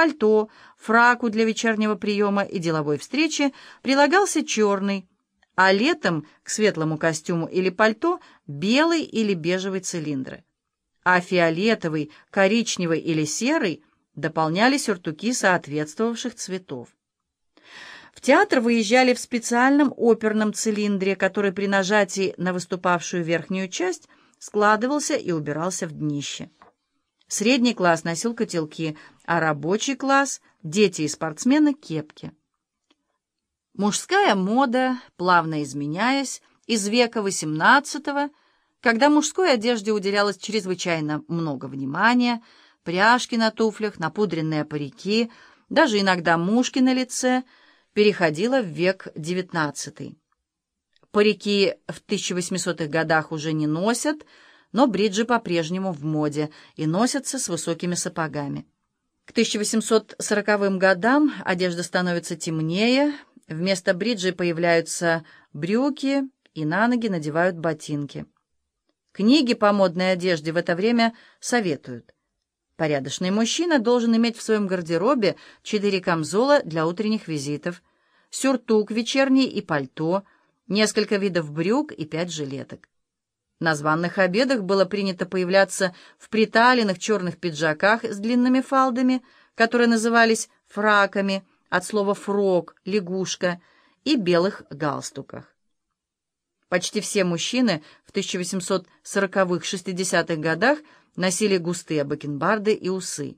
пальто, фраку для вечернего приема и деловой встречи прилагался черный, а летом к светлому костюму или пальто белый или бежевый цилиндры. А фиолетовый, коричневый или серый дополняли сюртуки соответствовавших цветов. В театр выезжали в специальном оперном цилиндре, который при нажатии на выступавшую верхнюю часть складывался и убирался в днище. Средний класс носил котелки, а рабочий класс, дети и спортсмены — кепки. Мужская мода, плавно изменяясь, из века XVIII, когда мужской одежде уделялось чрезвычайно много внимания, пряжки на туфлях, напудренные парики, даже иногда мушки на лице, переходила в век XIX. Парики в 1800-х годах уже не носят, но бриджи по-прежнему в моде и носятся с высокими сапогами. К 1840 годам одежда становится темнее, вместо бриджей появляются брюки и на ноги надевают ботинки. Книги по модной одежде в это время советуют. Порядочный мужчина должен иметь в своем гардеробе четыре камзола для утренних визитов, сюртук вечерний и пальто, несколько видов брюк и пять жилеток. На званных обедах было принято появляться в приталенных черных пиджаках с длинными фалдами, которые назывались фраками, от слова «фрок», «лягушка», и белых галстуках. Почти все мужчины в 1840-60-х годах носили густые бакенбарды и усы.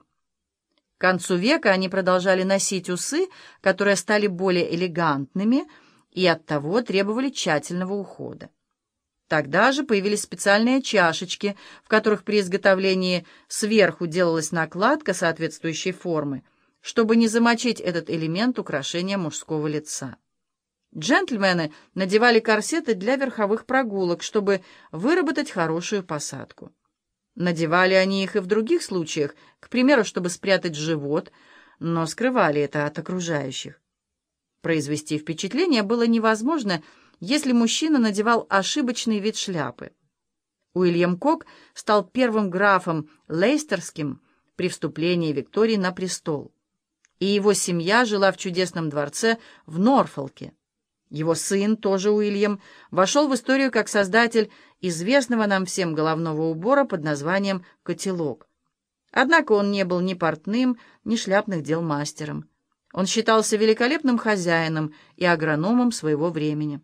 К концу века они продолжали носить усы, которые стали более элегантными и оттого требовали тщательного ухода. Тогда же появились специальные чашечки, в которых при изготовлении сверху делалась накладка соответствующей формы, чтобы не замочить этот элемент украшения мужского лица. Джентльмены надевали корсеты для верховых прогулок, чтобы выработать хорошую посадку. Надевали они их и в других случаях, к примеру, чтобы спрятать живот, но скрывали это от окружающих. Произвести впечатление было невозможно, если мужчина надевал ошибочный вид шляпы. Уильям Кок стал первым графом Лейстерским при вступлении Виктории на престол, и его семья жила в чудесном дворце в Норфолке. Его сын, тоже Уильям, вошел в историю как создатель известного нам всем головного убора под названием «котелок». Однако он не был ни портным, ни шляпных дел мастером. Он считался великолепным хозяином и агрономом своего времени.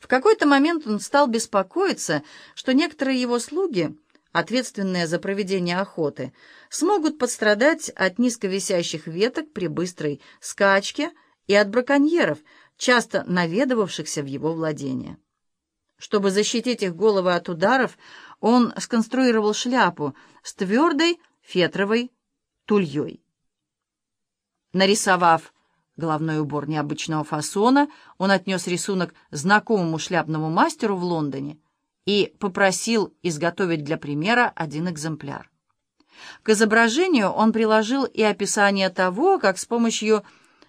В какой-то момент он стал беспокоиться, что некоторые его слуги, ответственные за проведение охоты, смогут подстрадать от низковисящих веток при быстрой скачке и от браконьеров, часто наведывавшихся в его владение. Чтобы защитить их головы от ударов, он сконструировал шляпу с твердой фетровой тульей. Нарисовав головной убор необычного фасона, он отнес рисунок знакомому шляпному мастеру в Лондоне и попросил изготовить для примера один экземпляр. К изображению он приложил и описание того, как с помощью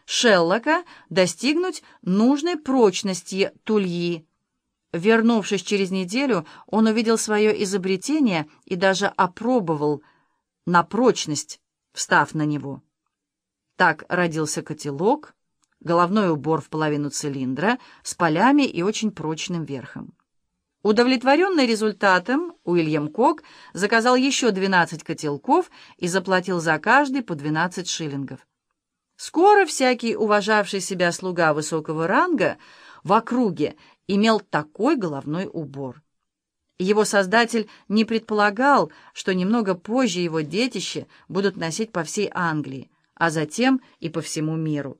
Шеллока достигнуть нужной прочности тульи. Вернувшись через неделю, он увидел свое изобретение и даже опробовал на прочность, встав на него. Так родился котелок, головной убор в половину цилиндра с полями и очень прочным верхом. Удовлетворенный результатом, Уильям Кок заказал еще 12 котелков и заплатил за каждый по 12 шиллингов. Скоро всякий уважавший себя слуга высокого ранга в округе имел такой головной убор. Его создатель не предполагал, что немного позже его детище будут носить по всей Англии, а затем и по всему миру.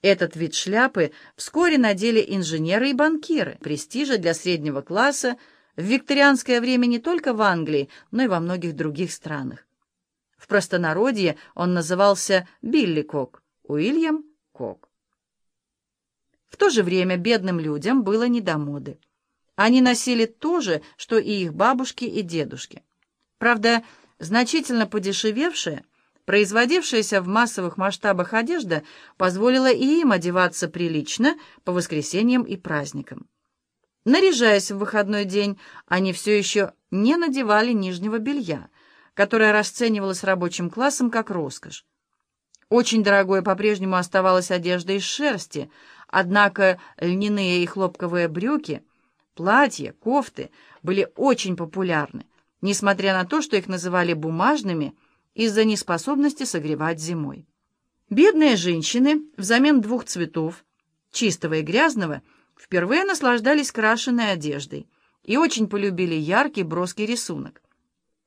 Этот вид шляпы вскоре надели инженеры и банкиры, престижа для среднего класса в викторианское время не только в Англии, но и во многих других странах. В простонародье он назывался Билли Кок, Уильям Кок. В то же время бедным людям было не до моды. Они носили то же, что и их бабушки и дедушки. Правда, значительно подешевевшее – Производившаяся в массовых масштабах одежда позволила и им одеваться прилично по воскресеньям и праздникам. Наряжаясь в выходной день, они все еще не надевали нижнего белья, которая расценивалась рабочим классом как роскошь. Очень дорогой по-прежнему оставалась одежда из шерсти, однако льняные и хлопковые брюки, платья, кофты были очень популярны, несмотря на то, что их называли бумажными из-за неспособности согревать зимой. Бедные женщины взамен двух цветов, чистого и грязного, впервые наслаждались крашеной одеждой и очень полюбили яркий броский рисунок.